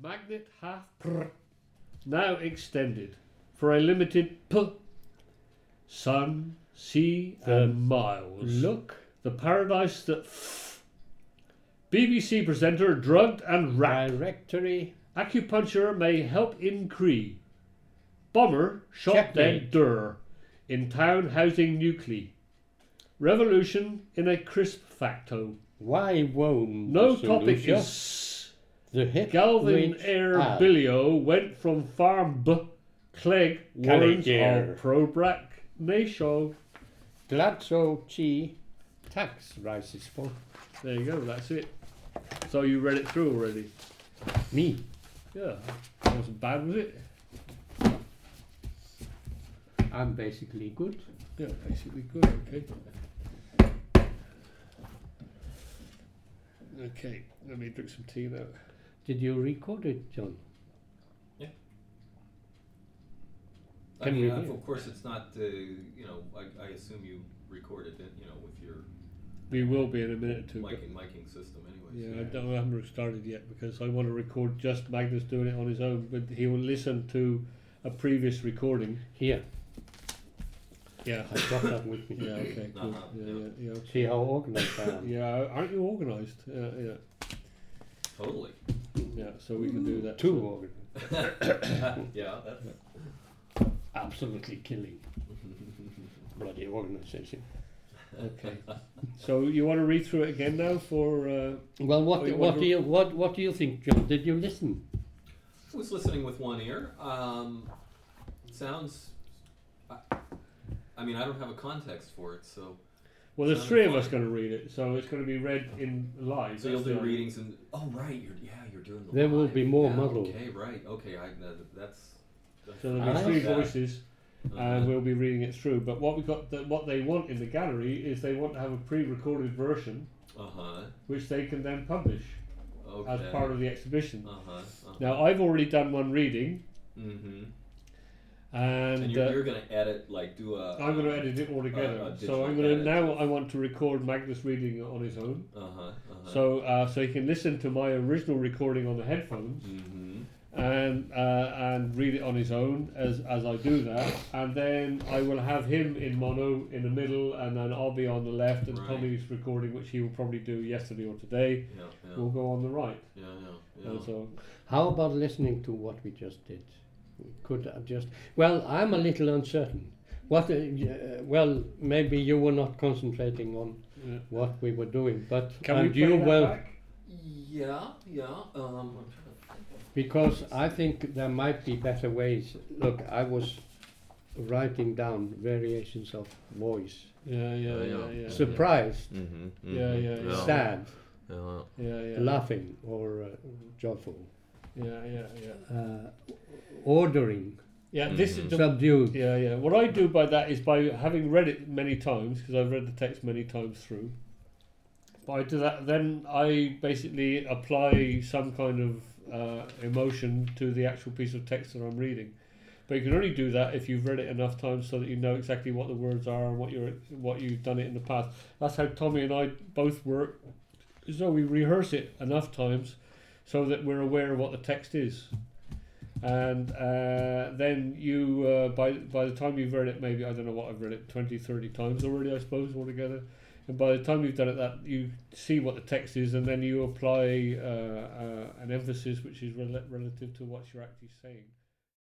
Magnet half pr. Now extended for a limited p. Sun, sea, and miles. Look, The paradise that f. BBC presenter drugged and racked. directory. Acupuncture may help increase. Bomber shot Checkmate. dead Dur in town housing nuclei. Revolution in a crisp facto. Why won't No the topic solution? is the hip Galvin Air out. Bilio went from farm B. Clegg warrants Calliger. of pro-brack nation. Gladso Chi tax rises for There you go, that's it. So you read it through already? me. Yeah. That wasn't bad, was it? I'm basically good. Yeah, basically good, okay. Okay, let me drink some tea now. Did you record it, John? I Can mean, we uh, hear? of course, it's not. Uh, you know, I, I assume you recorded it. You know, with your We will be in a minute or two. but- miking miking system, Yeah, anyways. I, don't, I haven't started yet because I want to record just Magnus doing it on his own, but he will listen to a previous recording. Here, Yeah. I got that with me. Yeah, okay, cool. Uh-huh, Yeah, yeah. yeah, yeah. See how organized I am. Yeah, aren't you organised? Yeah, yeah, Totally. yeah. So we can do that. Too So- organized. yeah. That's, Absolutely killing. Bloody organization. Okay. So you want to read through it again now for? Uh, Well, what you what want do you what what do you think, John? Did you listen? I was listening with one ear. Um, it sounds. I, I mean, I don't have a context for it, so well, there's three of us going to read it, so it's going to be read in live. so you'll That's do the- readings and oh right, you're yeah you're doing the There will live. be more yeah, model. Okay, right. Okay, I that, that's. that's So I there'll be like three that. voices. And we'll be reading it through. But what we got, the, what they want in the gallery is they want to have a pre-recorded version, Uh huh. which they can then publish Okay. as part of the exhibition. Uh huh. Uh-huh. Now, I've already done one reading, Mm-hmm. And, And you're, uh, you're gonna edit like do a. I'm going to edit it all together. a so I'm going to now. I want to record Magnus reading on his own, Uh huh. Uh-huh. so uh, so he can listen to my original recording on the headphones. Mm-hmm. and uh, and read it on his own as as I do that, and then I will have him in mono in the middle, and then I'll be on the left, and Right. Tommy's recording, which he will probably do yesterday or today, Yeah. Yeah. will go on the right. yeah. Yeah. yeah. And so How about listening to what we just did? We could have just well, I'm a little uncertain. What? Uh, uh, well, maybe you were not concentrating on yeah. what we were doing, but can we and play you that well back? Yeah. Yeah. Um. I'm trying to think. because I think there might be better ways. Look, I was writing down variations of voice, Yeah, yeah, Yeah, yeah, yeah. yeah. surprised, Mm-hmm. Yeah, yeah, yeah. sad, Yeah. Yeah, yeah, laughing, or uh, joyful, yeah, yeah, yeah. uh, ordering, Yeah, this is the, subdued. yeah, yeah. What I do by that is by having read it many times because I've read the text many times through. But I do that, then I basically apply some kind of uh, emotion to the actual piece of text that I'm reading. But you can only do that if you've read it enough times so that you know exactly what the words are and what you're what you've done it in the past. That's how Tommy and I both work. So we rehearse it enough times so that we're aware of what the text is. And uh, then you, uh, by by the time you've read it, maybe I don't know what I've read it 20, 30 times already, I suppose altogether. And by the time you've done it, that you see what the text is, and then you apply uh, uh, an emphasis which is rel- relative to what you're actually saying.